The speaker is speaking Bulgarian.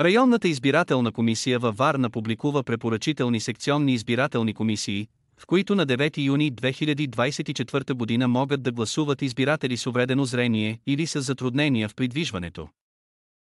Районната избирателна комисия във Варна публикува препоръчителни секционни избирателни комисии, в които на 9 юни 2024 година могат да гласуват избиратели с увредено зрение или с затруднения в придвижването.